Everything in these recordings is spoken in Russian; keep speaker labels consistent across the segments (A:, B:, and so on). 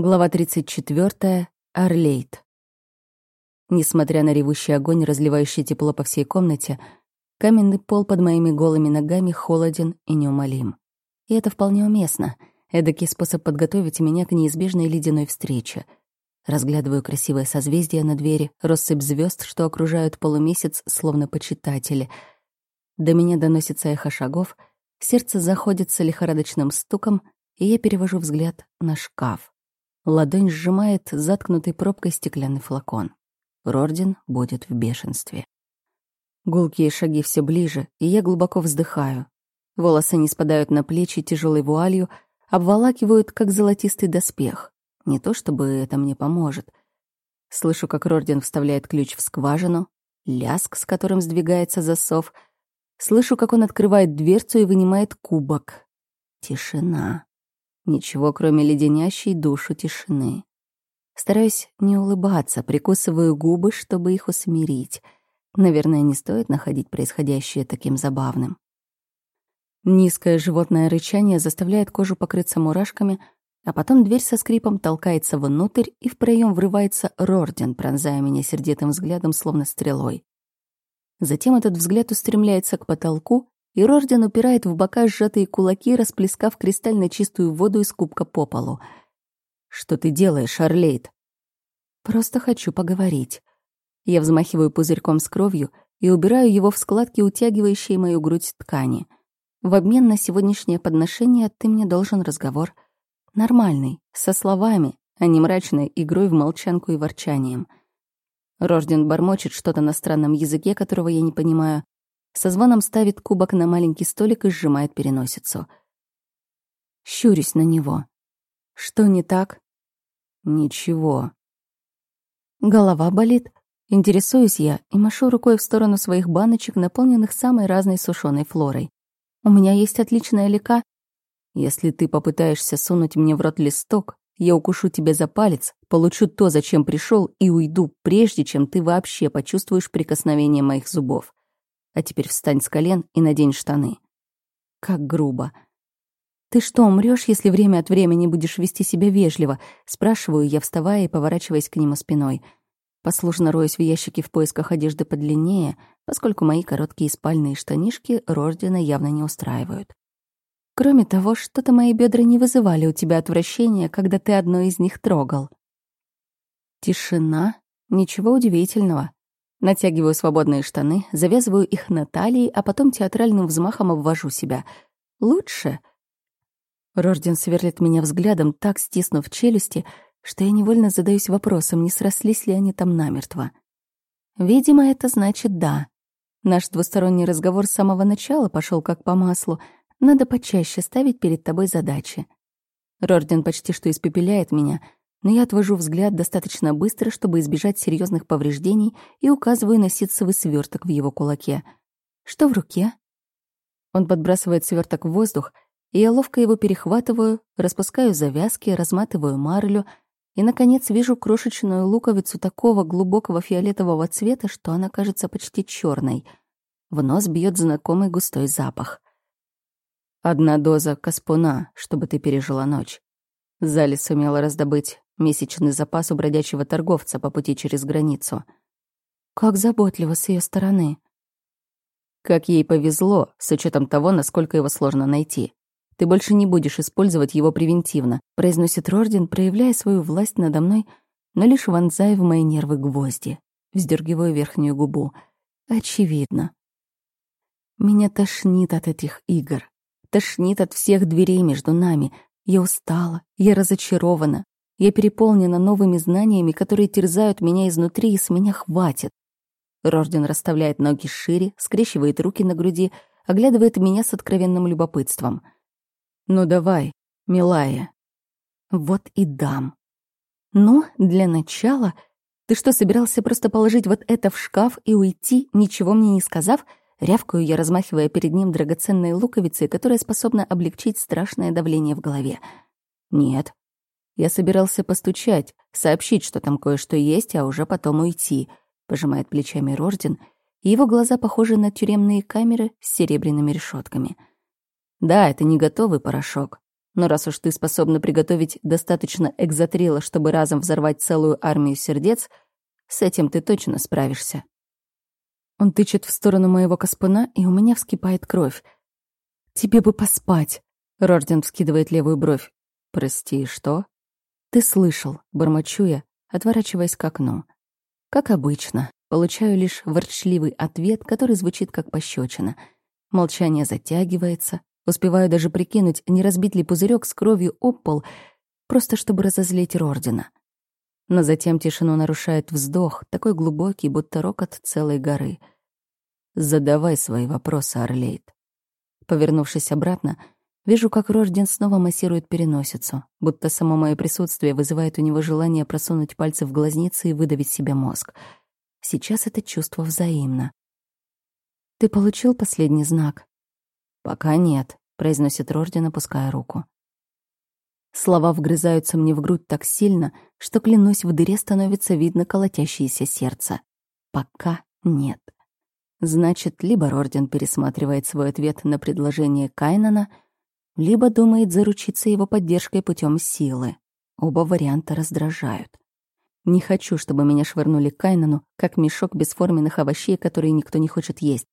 A: Глава 34. Орлейт. Несмотря на ревущий огонь, разливающий тепло по всей комнате, каменный пол под моими голыми ногами холоден и неумолим. И это вполне уместно. Эдакий способ подготовить меня к неизбежной ледяной встрече. Разглядываю красивое созвездие на двери, россыпь звезд, что окружают полумесяц, словно почитатели. До меня доносится эхо шагов, сердце заходится лихорадочным стуком, и я перевожу взгляд на шкаф. Ладонь сжимает заткнутый пробкой стеклянный флакон. Рордин будет в бешенстве. Гулкие шаги все ближе, и я глубоко вздыхаю. Волосы не спадают на плечи тяжелой вуалью, обволакивают, как золотистый доспех. Не то чтобы это мне поможет. Слышу, как Рордин вставляет ключ в скважину, ляск, с которым сдвигается засов. Слышу, как он открывает дверцу и вынимает кубок. Тишина. Ничего, кроме леденящей душу тишины. Стараюсь не улыбаться, прикусываю губы, чтобы их усмирить. Наверное, не стоит находить происходящее таким забавным. Низкое животное рычание заставляет кожу покрыться мурашками, а потом дверь со скрипом толкается внутрь, и в проем врывается Рорден, пронзая меня сердитым взглядом, словно стрелой. Затем этот взгляд устремляется к потолку, и Рожден упирает в бока сжатые кулаки, расплескав кристально чистую воду из кубка по полу. «Что ты делаешь, Орлейд?» «Просто хочу поговорить». Я взмахиваю пузырьком с кровью и убираю его в складки, утягивающие мою грудь ткани. В обмен на сегодняшнее подношение ты мне должен разговор. Нормальный, со словами, а не мрачной игрой в молчанку и ворчанием. Рожден бормочет что-то на странном языке, которого я не понимаю, со звоном ставит кубок на маленький столик и сжимает переносицу. Щурюсь на него. Что не так? Ничего. Голова болит. Интересуюсь я и машу рукой в сторону своих баночек, наполненных самой разной сушеной флорой. У меня есть отличная лека. Если ты попытаешься сунуть мне в рот листок, я укушу тебя за палец, получу то, зачем пришел, и уйду, прежде чем ты вообще почувствуешь прикосновение моих зубов. А теперь встань с колен и надень штаны. Как грубо. «Ты что, умрёшь, если время от времени будешь вести себя вежливо?» Спрашиваю я, вставая и поворачиваясь к нему спиной. Послушно роюсь в ящике в поисках одежды подлиннее, поскольку мои короткие спальные штанишки Рождена явно не устраивают. Кроме того, что-то мои бедра не вызывали у тебя отвращения, когда ты одно из них трогал. Тишина. Ничего удивительного. Натягиваю свободные штаны, завязываю их на талии, а потом театральным взмахом обвожу себя. Лучше. Рожден сверлит меня взглядом, так стиснув челюсти, что я невольно задаюсь вопросом, не срослись ли они там намертво. Видимо, это значит «да». Наш двусторонний разговор с самого начала пошел как по маслу. Надо почаще ставить перед тобой задачи. Рорден почти что испепеляет меня — но я отвожу взгляд достаточно быстро, чтобы избежать серьезных повреждений, и указываю на ситцевый сверток в его кулаке. «Что в руке?» Он подбрасывает сверток в воздух, и я ловко его перехватываю, распускаю завязки, разматываю марлю и, наконец, вижу крошечную луковицу такого глубокого фиолетового цвета, что она кажется почти черной. В нос бьет знакомый густой запах. «Одна доза каспуна, чтобы ты пережила ночь». Зали сумела раздобыть месячный запас у бродячего торговца по пути через границу. Как заботливо с ее стороны. Как ей повезло, с учетом того, насколько его сложно найти. Ты больше не будешь использовать его превентивно, произносит Рордин, проявляя свою власть надо мной, но лишь вонзая в мои нервы гвозди. Вздергиваю верхнюю губу. Очевидно. Меня тошнит от этих игр. Тошнит от всех дверей между нами. Я устала, я разочарована, я переполнена новыми знаниями, которые терзают меня изнутри, и с меня хватит. Рожден расставляет ноги шире, скрещивает руки на груди, оглядывает меня с откровенным любопытством. «Ну давай, милая». Вот и дам. «Ну, для начала...» Ты что, собирался просто положить вот это в шкаф и уйти, ничего мне не сказав? Рявкаю я, размахивая перед ним драгоценной луковицей, которая способна облегчить страшное давление в голове. Нет, я собирался постучать, сообщить, что там кое-что есть, а уже потом уйти. Пожимает плечами Рожден, и его глаза похожи на тюремные камеры с серебряными решетками. Да, это не готовый порошок, Но раз уж ты способна приготовить достаточно экзотрила, чтобы разом взорвать целую армию сердец, с этим ты точно справишься. Он тычет в сторону моего каспана, и у меня вскипает кровь. «Тебе бы поспать!» — Рожден вскидывает левую бровь. «Прости, что?» «Ты слышал», — бормочу я, отворачиваясь к окну. Как обычно, получаю лишь ворчливый ответ, который звучит как пощечина. Молчание затягивается, Успеваю даже прикинуть, не разбить ли пузырек с кровью об пол, просто чтобы разозлить Рордина. Но затем тишину нарушает вздох, такой глубокий, будто рокот целой горы. «Задавай свои вопросы, Орлейд». Повернувшись обратно, вижу, как Рожден снова массирует переносицу, будто само мое присутствие вызывает у него желание просунуть пальцы в глазницы и выдавить себе мозг. Сейчас это чувство взаимно. «Ты получил последний знак?» «Пока нет», — произносит Рордин, опуская руку. Слова вгрызаются мне в грудь так сильно, что, клянусь, в дыре становится видно колотящееся сердце. «Пока нет». Значит, либо Рордин пересматривает свой ответ на предложение Кайнана, либо думает заручиться его поддержкой путем силы. Оба варианта раздражают. Не хочу, чтобы меня швырнули к Кайнану, как мешок бесформенных овощей, которые никто не хочет есть.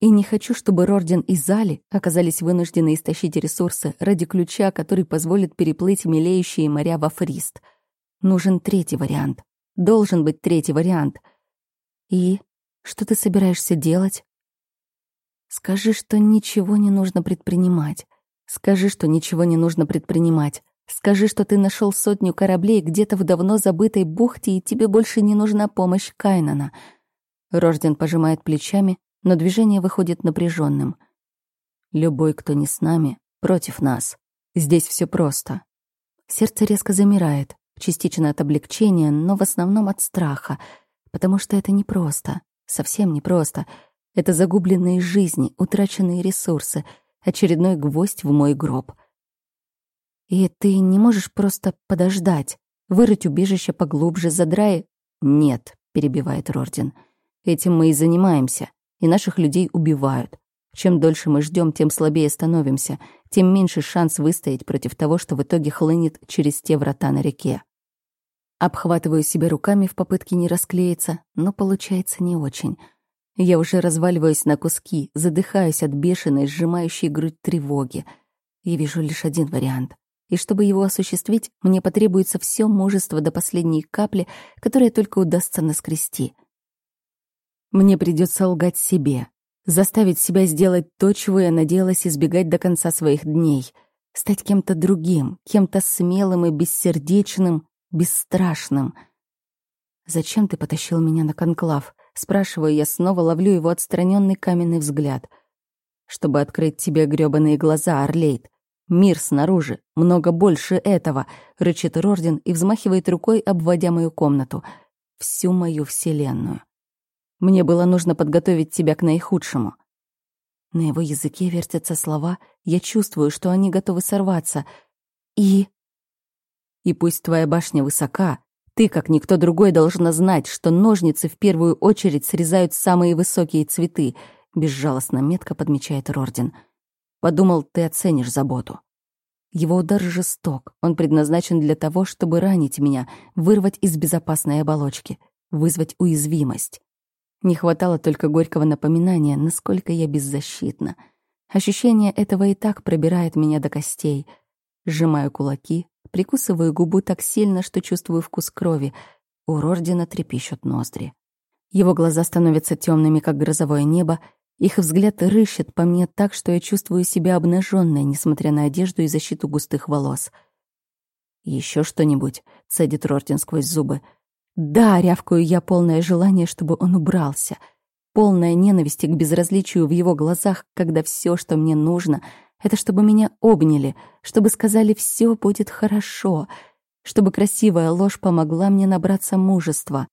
A: И не хочу, чтобы Рорден и Зали оказались вынуждены истощить ресурсы ради ключа, который позволит переплыть мелеющие моря во Фрист. Нужен третий вариант. Должен быть третий вариант. И что ты собираешься делать? Скажи, что ничего не нужно предпринимать. Скажи, что ничего не нужно предпринимать. Скажи, что ты нашел сотню кораблей где-то в давно забытой бухте, и тебе больше не нужна помощь Кайнана. Рожден пожимает плечами, но движение выходит напряженным. Любой, кто не с нами, против нас. Здесь все просто. Сердце резко замирает, частично от облегчения, но в основном от страха, потому что это непросто, совсем непросто. Это загубленные жизни, утраченные ресурсы, очередной гвоздь в мой гроб. И ты не можешь просто подождать, вырыть убежище поглубже, задрай... «Нет», — перебивает Рордин, — «этим мы и занимаемся и наших людей убивают. Чем дольше мы ждем, тем слабее становимся, тем меньше шанс выстоять против того, что в итоге хлынет через те врата на реке. Обхватываю себя руками в попытке не расклеиться, но получается не очень. Я уже разваливаюсь на куски, задыхаюсь от бешеной, сжимающей грудь тревоги. Я вижу лишь один вариант. И чтобы его осуществить, мне потребуется все мужество до последней капли, которое только удастся наскрести — мне придется лгать себе, заставить себя сделать то, чего я надеялась избегать до конца своих дней, стать кем-то другим, кем-то смелым и бессердечным, бесстрашным. «Зачем ты потащил меня на конклав?» Спрашиваю я, снова ловлю его отстраненный каменный взгляд. «Чтобы открыть тебе грёбаные глаза, Орлейд. Мир снаружи, много больше этого», — рычит Рордин и взмахивает рукой, обводя мою комнату. Всю мою вселенную. Мне было нужно подготовить тебя к наихудшему». На его языке вертятся слова, я чувствую, что они готовы сорваться. И... И пусть твоя башня высока, ты, как никто другой, должна знать, что ножницы в первую очередь срезают самые высокие цветы, безжалостно метко подмечает Рордин. Подумал, ты оценишь заботу. Его удар жесток, он предназначен для того, чтобы ранить меня, вырвать из безопасной оболочки, вызвать уязвимость. Не хватало только горького напоминания, насколько я беззащитна. Ощущение этого и так пробирает меня до костей. Сжимаю кулаки, прикусываю губу так сильно, что чувствую вкус крови. У Рордина трепещут ноздри. Его глаза становятся темными, как грозовое небо, их взгляд рыщет по мне так, что я чувствую себя обнаженной, несмотря на одежду и защиту густых волос. Еще что-нибудь?» — цедит Рордин сквозь зубы. Да, рявкаю я, полное желание, чтобы он убрался. Полная ненависти к безразличию в его глазах, когда все, что мне нужно, это чтобы меня обняли, чтобы сказали «все будет хорошо», чтобы красивая ложь помогла мне набраться мужества.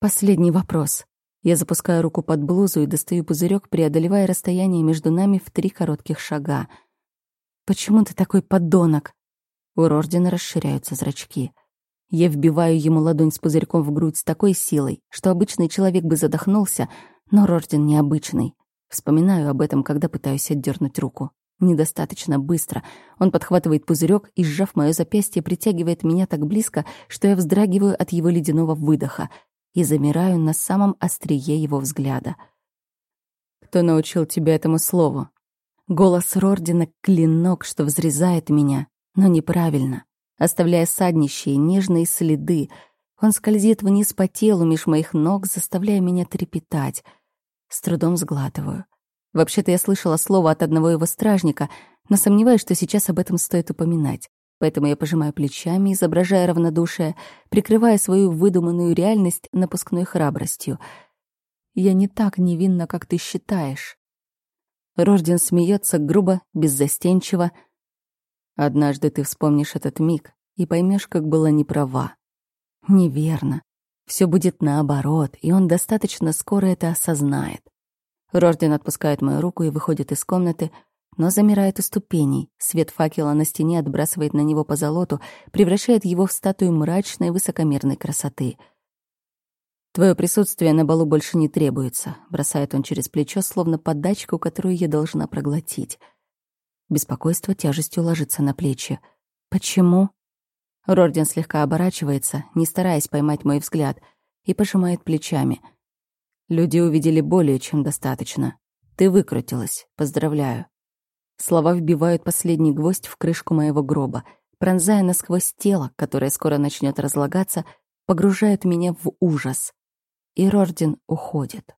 A: Последний вопрос. Я запускаю руку под блузу и достаю пузырек, преодолевая расстояние между нами в три коротких шага. «Почему ты такой подонок?» У Рордина расширяются зрачки. Я вбиваю ему ладонь с пузырьком в грудь с такой силой, что обычный человек бы задохнулся, но Рордин необычный. Вспоминаю об этом, когда пытаюсь отдернуть руку. Недостаточно быстро. Он подхватывает пузырек и, сжав мое запястье, притягивает меня так близко, что я вздрагиваю от его ледяного выдоха и замираю на самом острие его взгляда. «Кто научил тебя этому слову?» Голос Рордина — клинок, что взрезает меня, но неправильно, оставляя саднищие, нежные следы. Он скользит вниз по телу меж моих ног, заставляя меня трепетать. С трудом сглатываю. Вообще-то я слышала слово от одного его стражника, но сомневаюсь, что сейчас об этом стоит упоминать. Поэтому я пожимаю плечами, изображая равнодушие, прикрывая свою выдуманную реальность напускной храбростью. Я не так невинна, как ты считаешь. Рожден смеется грубо, беззастенчиво. Однажды ты вспомнишь этот миг и поймешь, как была неправа. Неверно. Все будет наоборот, и он достаточно скоро это осознает. Рожден отпускает мою руку и выходит из комнаты, но замирает у ступеней. Свет факела на стене отбрасывает на него позолоту, превращает его в статую мрачной высокомерной красоты. «Твое присутствие на балу больше не требуется», — бросает он через плечо, словно подачку, которую я должна проглотить. Беспокойство тяжестью ложится на плечи. «Почему?» Рорден слегка оборачивается, не стараясь поймать мой взгляд, и пожимает плечами — Люди увидели более чем достаточно. Ты выкрутилась. Поздравляю. Слова вбивают последний гвоздь в крышку моего гроба, пронзая насквозь тело, которое скоро начнет разлагаться, погружают меня в ужас. И Рордин уходит.